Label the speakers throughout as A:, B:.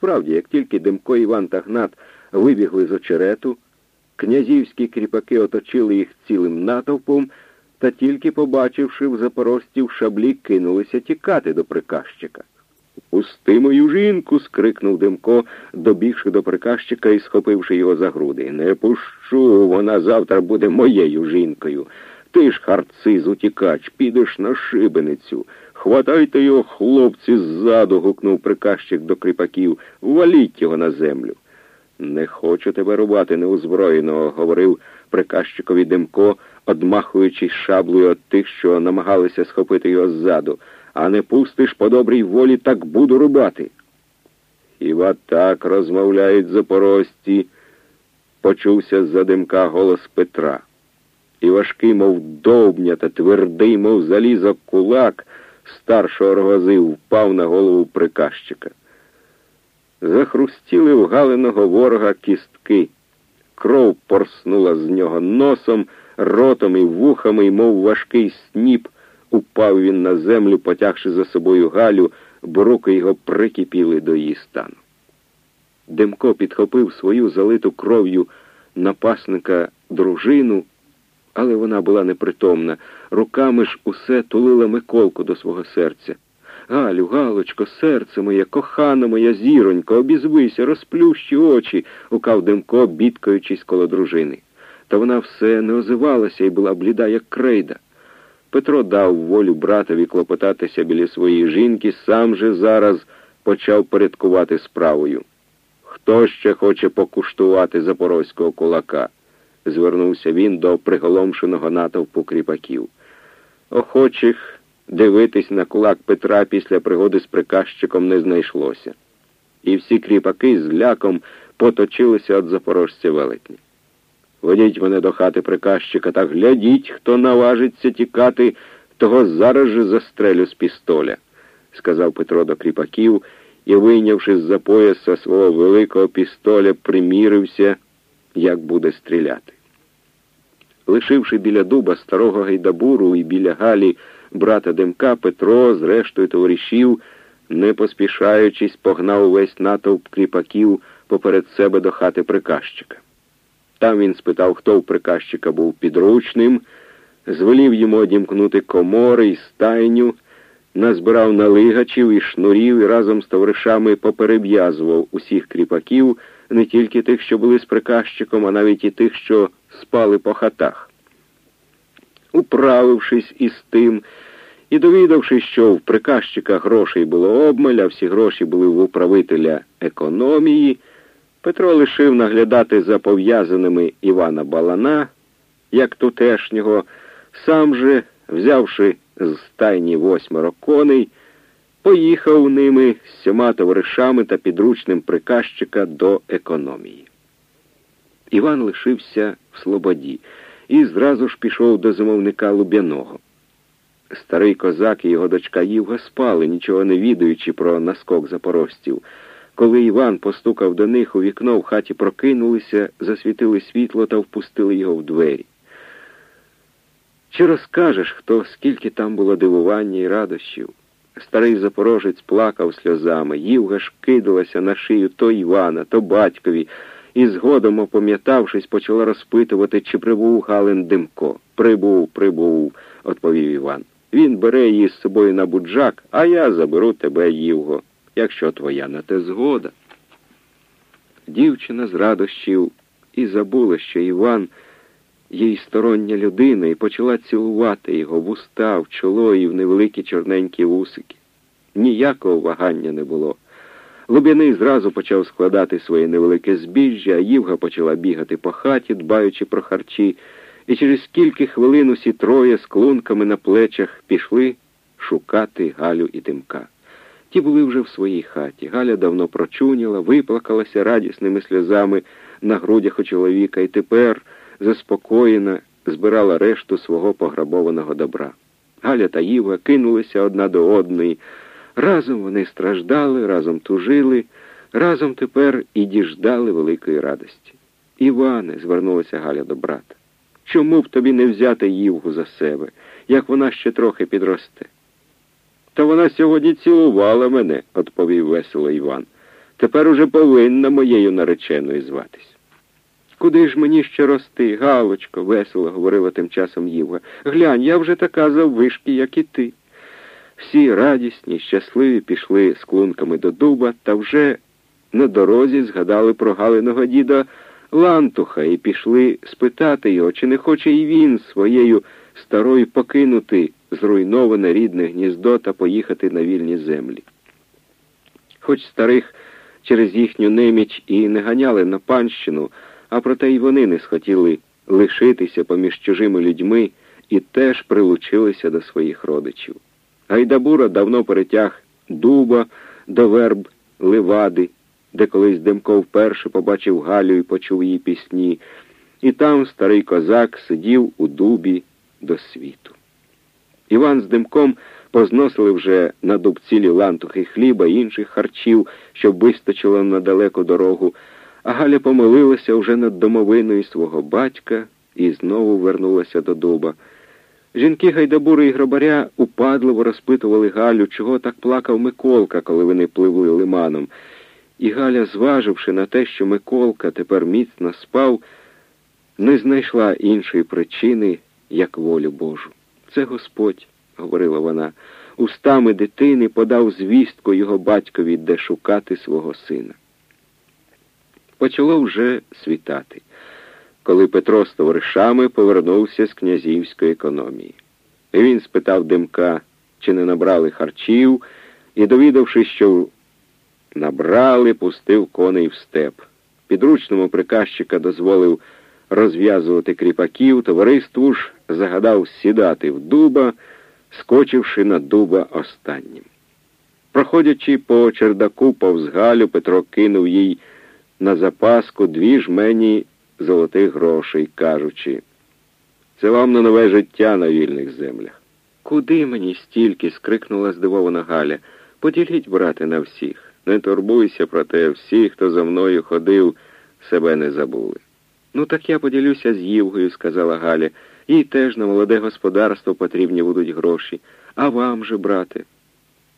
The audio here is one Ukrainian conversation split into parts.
A: Справді, як тільки Демко Іван та Гнат вибігли з очерету, князівські кріпаки оточили їх цілим натовпом та тільки побачивши в запорожців шаблі, кинулися тікати до приказчика. Пусти мою жінку. скрикнув Демко, добігши до приказчика і схопивши його за груди. Не пущу, вона завтра буде моєю жінкою. Ти ж, харциз, утікач, підеш на шибеницю. Хватайте його, хлопці, ззаду, гукнув приказчик до кріпаків. Валіть його на землю. Не хочу тебе рубати неозброєного, говорив приказчикові Демко, одмахуючись шаблею від тих, що намагалися схопити його ззаду. А не пустиш по добрій волі, так буду рубати. Хіба так розмовляють запорожці, почувся з-за димка голос Петра. І важкий, мов довбня та твердий, мов залізок кулак старшого рогози впав на голову приказчика. Захрустіли в галеного ворога кістки. Кров порснула з нього носом, ротом і вухами, і мов важкий сніп, упав він на землю, потягши за собою Галю, бо руки його прикипіли до її стану. Демко підхопив свою залиту кров'ю напасника дружину, але вона була непритомна. Руками ж усе тулила Миколку до свого серця. Галю, Галочко, серце моє, кохана моя зіронько, обізвися, розплющи очі, укав Демко, бідкаючись коло дружини. Та вона все не озивалася і була бліда, як крейда. Петро дав волю братові клопотатися біля своєї жінки, сам же зараз почав порядкувати справою. Хто ще хоче покуштувати запорозького кулака? Звернувся він до приголомшеного натовпу кріпаків. Охочих дивитись на кулак Петра після пригоди з приказчиком не знайшлося. І всі кріпаки з ляком поточилися від запорожця велетні. Водіть мене до хати приказчика та глядіть, хто наважиться тікати, того зараз же застрелю з пістоля, сказав Петро до кріпаків і, вийнявши з за пояса свого великого пістоля, примірився, як буде стріляти. Лишивши біля дуба старого гайдабуру і біля Галі брата Демка, Петро, з рештою товаришів, не поспішаючись, погнав весь натовп кріпаків поперед себе до хати приказчика. Там він спитав, хто у приказчика був підручним, звелів йому одімкнути комори і стайню, назбирав налигачів і шнурів і разом з товаришами попереб'язував усіх кріпаків, не тільки тих, що були з приказчиком, а навіть і тих, що спали по хатах. Управившись із тим і довідавшись, що в приказчика грошей було обмаль, а всі гроші були в управителя економії, Петро лишив наглядати за пов'язаними Івана Балана, як тутешнього, сам же, взявши з стайні восьмеро коней, поїхав ними з сьома товаришами та підручним приказчика до економії. Іван лишився в Слободі і зразу ж пішов до замовника Луб'яного. Старий козак і його дочка Євга спали, нічого не відаючи про наскок запорожців. Коли Іван постукав до них у вікно, в хаті прокинулися, засвітили світло та впустили його в двері. Чи розкажеш, хто, скільки там було дивування і радощів? Старий запорожець плакав сльозами, Ївга ж кидалася на шию то Івана, то батькові, і згодом, опам'ятавшись, почала розпитувати, чи прибув Галин Димко. Прибув, прибув, відповів Іван. Він бере її з собою на буджак, а я заберу тебе, Ївго якщо твоя на те згода. Дівчина з радощів і забула, що Іван їй стороння людина, і почала цілувати його в уста, в чоло і в невеликі чорненькі вусики. Ніякого вагання не було. Луб'яний зразу почав складати своє невелике збіжжя, а Ївга почала бігати по хаті, дбаючи про харчі, і через кілька хвилин усі троє з клунками на плечах пішли шукати Галю і Тимка. Ті були вже в своїй хаті. Галя давно прочуняла, виплакалася радісними сльозами на грудях у чоловіка і тепер, заспокоєна, збирала решту свого пограбованого добра. Галя та Їва кинулися одна до одної. Разом вони страждали, разом тужили, разом тепер і діждали великої радості. Іване, звернулася Галя до брата, чому б тобі не взяти Ївгу за себе, як вона ще трохи підросте? Та вона сьогодні цілувала мене, відповів весело Іван. Тепер уже повинна моєю нареченою зватись. Куди ж мені ще рости, Галочко, весело говорила тим часом Єва. Глянь, я вже така заввишки, як і ти. Всі радісні, щасливі пішли з клунками до дуба та вже на дорозі згадали про Галиного діда Лантуха і пішли спитати його, чи не хоче і він своєю старою покинути зруйноване рідне гніздо та поїхати на вільні землі. Хоч старих через їхню неміч і не ганяли на панщину, а проте й вони не схотіли лишитися поміж чужими людьми і теж прилучилися до своїх родичів. Гайдабура давно перетяг дуба до верб Ливади, де колись Демко вперше побачив Галю і почув її пісні, і там старий козак сидів у дубі до світу. Іван з Демком позносили вже на дубцілі лантухи хліба і інших харчів, щоб вистачило на далеку дорогу, а Галя помилилася вже над домовиною свого батька і знову вернулася до дуба. Жінки Гайдабури і Гробаря упадливо розпитували Галю, чого так плакав Миколка, коли вони пливли лиманом. І Галя, зваживши на те, що Миколка тепер міцно спав, не знайшла іншої причини, як волю Божу. Це Господь, говорила вона, устами дитини подав звістку його батькові, де шукати свого сина. Почало вже світати коли Петро з товаришами повернувся з князівської економії. Він спитав Димка, чи не набрали харчів, і, довідавшись, що набрали, пустив коней в степ. Підручному приказчика дозволив розв'язувати кріпаків, товариству ж загадав сідати в дуба, скочивши на дуба останнім. Проходячи по чердаку повз Галю, Петро кинув їй на запаску дві жмені золотих грошей, кажучи, це вам на нове життя на вільних землях. Куди мені стільки? скрикнула здивована Галя. Поділіть, брате, на всіх. Не турбуйся про те, всі, хто за мною ходив, себе не забули. Ну, так я поділюся з Євгою, сказала Галя. Їй теж на молоде господарство потрібні будуть гроші. А вам же, брате?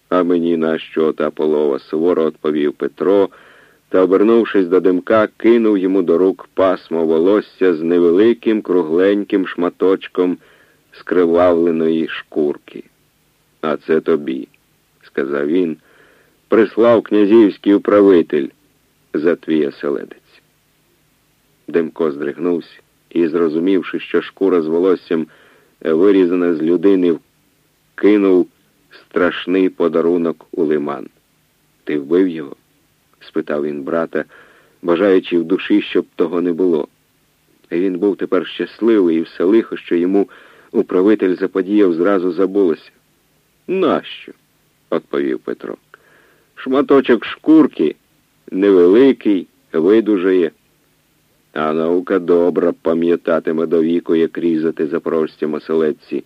A: А мені на що та полова, суворо відповів Петро та, обернувшись до димка, кинув йому до рук пасмо волосся з невеликим кругленьким шматочком скривавленої шкурки. А це тобі, сказав він, прислав князівський управитель за твій оселедець. Демко здригнувся і, зрозумівши, що шкура з волоссям вирізана з людини, кинув страшний подарунок у лиман. Ти вбив його? Спитав він брата, бажаючи в душі, щоб того не було. Він був тепер щасливий, і все лихо, що йому управитель заподіяв, зразу забулося. Нащо? відповів Петро. Шматочок шкурки невеликий, видужає. А наука добра пам'ятатиме до віку, як різати запорожцям оселедці,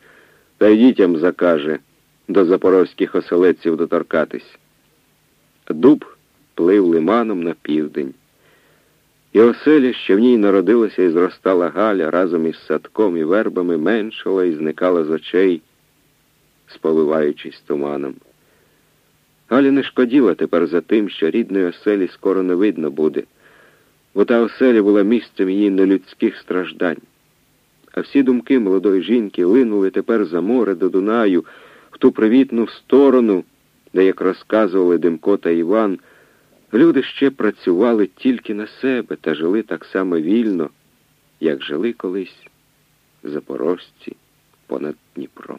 A: та й дітям закаже до запорозьких оселедців доторкатись. Дуб плив лиманом на південь. І оселя, що в ній народилася і зростала Галя разом із садком і вербами, меншала і зникала з очей, сповиваючись туманом. Галя не шкоділа тепер за тим, що рідної оселі скоро не видно буде, бо та оселя була місцем її нелюдських страждань. А всі думки молодої жінки линули тепер за море до Дунаю, в ту привітну сторону, де, як розказували Демко та Іван, Люди ще працювали тільки на себе та жили так само вільно, як жили колись запорожці понад Дніпром.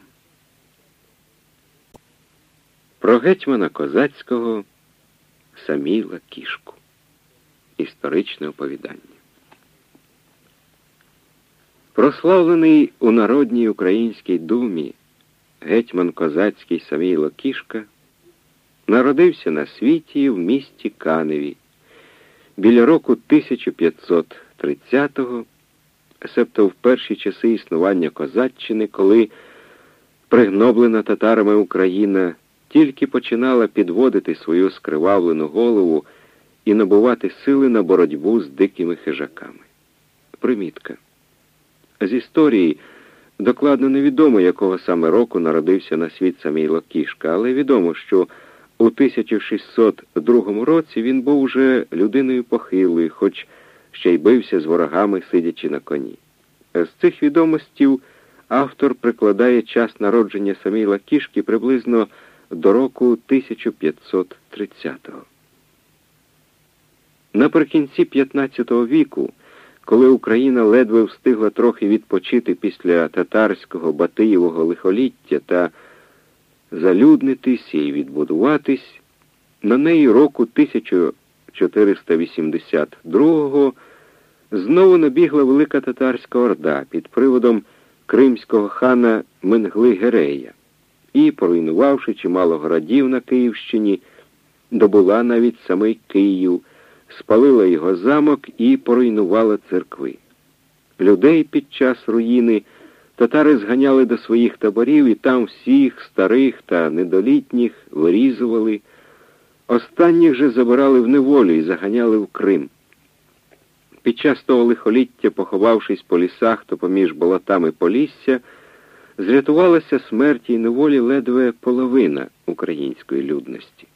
A: Про гетьмана козацького Саміла Кішку. Історичне оповідання. Прославлений у Народній Українській думі гетьман козацький Самійло Кішка Народився на світі в місті Каневі біля року 1530-го, себто в перші часи існування Козаччини, коли пригноблена татарами Україна тільки починала підводити свою скривавлену голову і набувати сили на боротьбу з дикими хижаками. Примітка. З історії докладно невідомо, якого саме року народився на світ Самій Локішка, але відомо, що У 1602 році він був уже людиною похилою, хоч ще й бився з ворогами, сидячи на коні. З цих відомостів автор прикладає час народження Саміла Кішки приблизно до року 1530-го. Наприкінці 15 віку, коли Україна ледве встигла трохи відпочити після татарського Батиєвого лихоліття та залюднитись і відбудуватись, на неї року 1482-го знову набігла велика татарська орда під приводом кримського хана Менгли Герея і, поруйнувавши чимало городів на Київщині, добула навіть самий Київ, спалила його замок і поруйнувала церкви. Людей під час руїни татари зганяли до своїх таборів і там всіх старих та недолітніх вирізували. Останніх же забирали в неволю і заганяли в Крим. Під час того лихоліття, поховавшись по лісах то поміж болотами Полісся, зрятувалася смерті і неволі ледве половина української людності.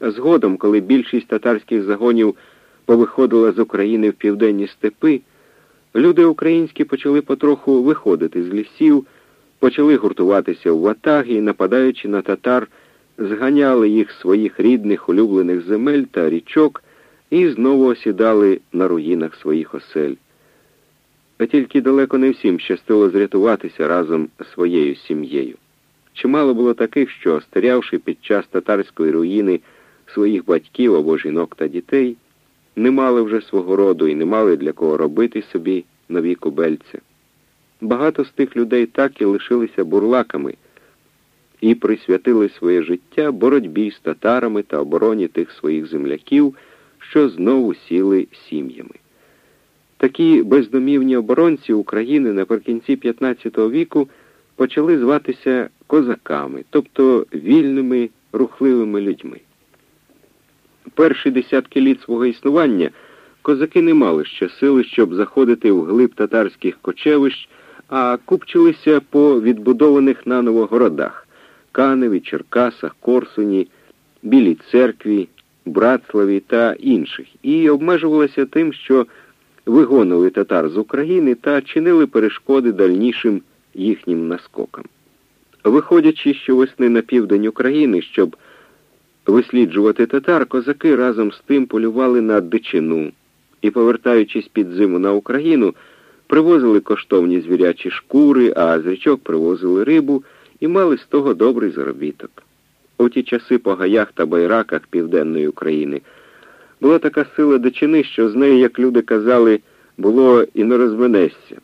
A: Згодом, коли більшість татарських загонів повиходила з України в південні степи, люди українські почали потроху виходити з лісів, почали гуртуватися в ватаги і, нападаючи на татар, зганяли їх своїх рідних улюблених земель та річок і знову осідали на руїнах своїх осель. А тільки далеко не всім щастило зрятуватися разом своєю сім'єю. Чимало було таких, що, стерявши під час татарської руїни своїх батьків або жінок та дітей, не мали вже свого роду і не мали для кого робити собі нові кубельці. Багато з тих людей так і лишилися бурлаками і присвятили своє життя боротьбі з татарами та обороні тих своїх земляків, що знову сіли сім'ями. Такі бездомівні оборонці України наприкінці XV віку почали зватися козаками, тобто вільними, рухливими людьми. Перші десятки літ свого існування козаки не мали ще сили, щоб заходити в глиб татарських кочевищ, а купчилися по відбудованих наново городах Каневі, Черкасах, Корсуні, Білій церкві, Братславі та інших, і обмежувалися тим, що вигонили татар з України та чинили перешкоди дальнішим їхнім наскокам. Виходячи щовесни на південь України, щоб висліджувати татар, козаки разом з тим полювали на дичину і, повертаючись під зиму на Україну, привозили коштовні звірячі шкури, а з річок привозили рибу і мали з того добрий заробіток. У ті часи по гаях та байраках Південної України була така сила дичини, що з нею, як люди казали, було і не розменешся.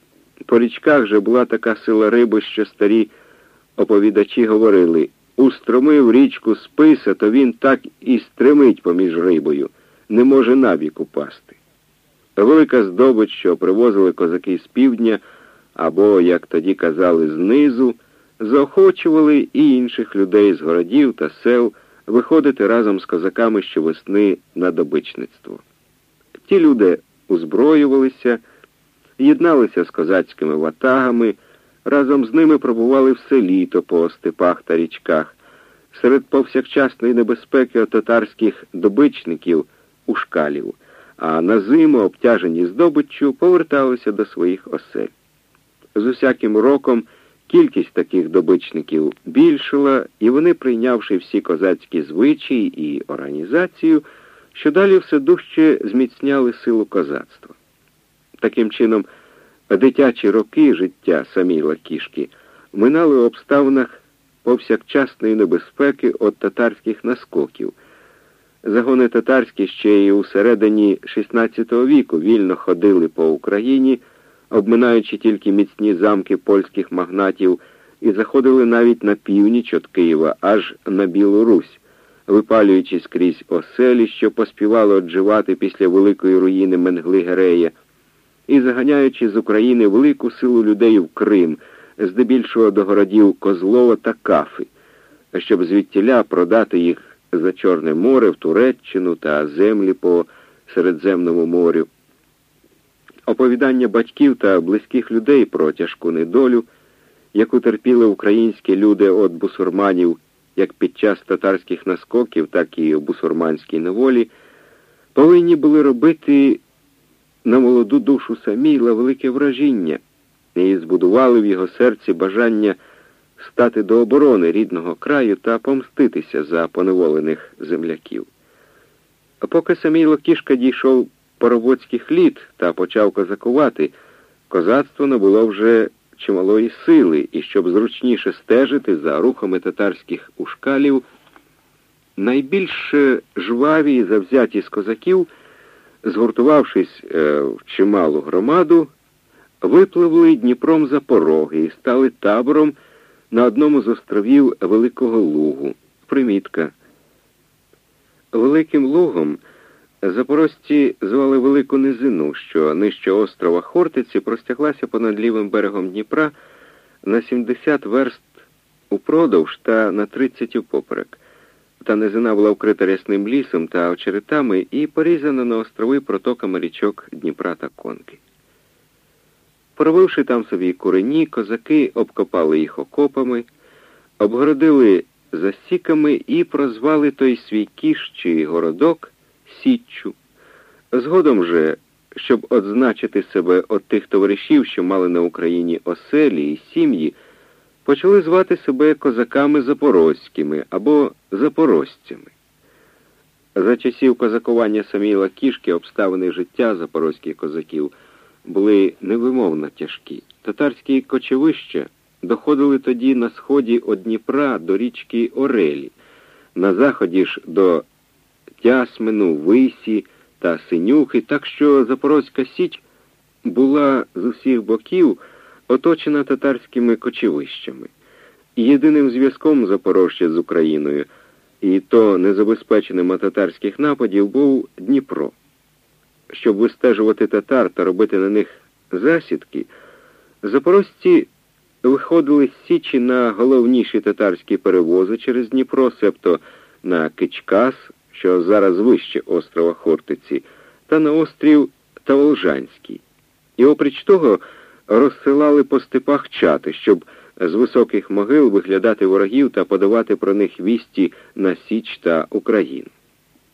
A: По річках же була така сила риби, що старі оповідачі говорили устромив річку списа, то він так і стримить поміж рибою, не може набік упасти. Велика здобич, що привозили козаки з півдня, або, як тоді казали, знизу, заохочували і інших людей з городів та сел виходити разом з козаками щовесни на добичництво. Ті люди озброювалися, єдналися з козацькими ватагами, разом з ними пробували все літо по степах та річках, серед повсякчасної небезпеки татарських добичників ушкалів, а на зиму, обтяжені здобиччю, поверталися до своїх осель. З усяким роком кількість таких добичників більшила, і вони, прийнявши всі козацькі звичаї і організацію, що далі все дужче зміцняли силу козацтва. Таким чином, дитячі роки життя Саміла Кішки минали в обставинах повсякчасної небезпеки від татарських наскоків. Загони татарські ще й у середині XVI віку вільно ходили по Україні, обминаючи тільки міцні замки польських магнатів, і заходили навіть на північ від Києва, аж на Білу Русь, випалюючи скрізь оселі, що поспівало одживати після великої руїни Менгли Герея, і заганяючи з України велику силу людей в Крим здебільшого до городів Козлова та Кафи, щоб звідтіля продати їх за Чорне море в Туреччину та землі по Середземному морю. Оповідання батьків та близьких людей про тяжку недолю, яку терпіли українські люди від бусурманів як під час татарських наскоків, так і в бусурманській неволі, повинні були робити на молоду душу Самійла велике вражіння і збудували в його серці бажання стати до оборони рідного краю та помститися за поневолених земляків. А поки Самійло кішка дійшов поробоцьких літ та почав козакувати, козацтво набуло вже чималої сили, і щоб зручніше стежити за рухами татарських ушкалів, найбільш жваві і завзяті з козаків, згуртувавшись е, в чималу громаду, випливли Дніпром за пороги і стали табором на одному з островів Великого Лугу. Примітка. Великим Лугом запорожці звали Велику Низину, що нижче острова Хортиці простяглася понад лівим берегом Дніпра на 70 верст упродовж та на 30 упоперек. Та низина була вкрита рясним лісом та очеретами і порізана на острови протоками річок Дніпра та Конки. Провивши там собі курені, козаки обкопали їх окопами, обгородили засіками і прозвали той свій кіш чи городок Січчю. Згодом же, щоб одзначити себе від тих товаришів, що мали на Україні оселі і сім'ї, почали звати себе козаками запорозькими або запорожцями. За часів козакування Саміла Кішки обставини життя запорозьких козаків були невимовно тяжкі. Татарські кочевища доходили тоді на сході від Дніпра до річки Орелі, на заході ж до Тясмину, Висі та Синюхи, так що Запорозька Січ була з усіх боків оточена татарськими кочевищами. Єдиним зв'язком Запорожжя з Україною, і то незабезпеченим от татарських нападів, був Дніпро. Щоб вистежувати татар та робити на них засідки, запорожці виходили з Січі на головніші татарські перевози через Дніпро, себто на Кичкас, що зараз вище острова Хортиці, та на острів Таволжанський. І опріч того розсилали по степах чати, щоб з високих могил виглядати ворогів та подавати про них вісті на Січ та Україну.